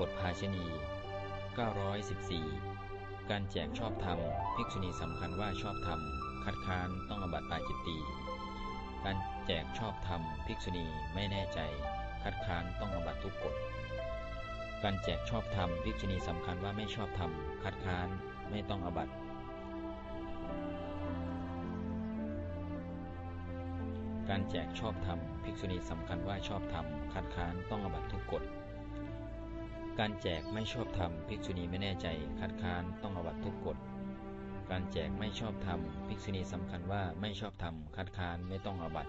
บทภาชณี 914 การแจกชอบธรรม ภิกษุณีสำคัญว่าชอบธรรม คัดค้านต้องอบัติปาจิตตีการแจกชอบธรรม ภิกษุณีไม่แน่ใจ คัดค้านต้องอบัติทุกกฎ การแจกชอบธรรม ภิกษุณีสำคัญว่าไม่ชอบธรรม คัดค้านไม่ต้องอบัติการแจกชอบธรรม ภิกษุณีสำคัญว่าชอบธรรม คัดค้านต้องอบัติทุกกฎ การแจกไม่ชอบธรรมภิกษุณีไม่แน่ใจคัดค้านต้องอบัตทุกกฎ การแจกไม่ชอบธรรมภิกษุณีสำคัญว่าไม่ชอบธรรมคัดค้านไม่ต้องอบัต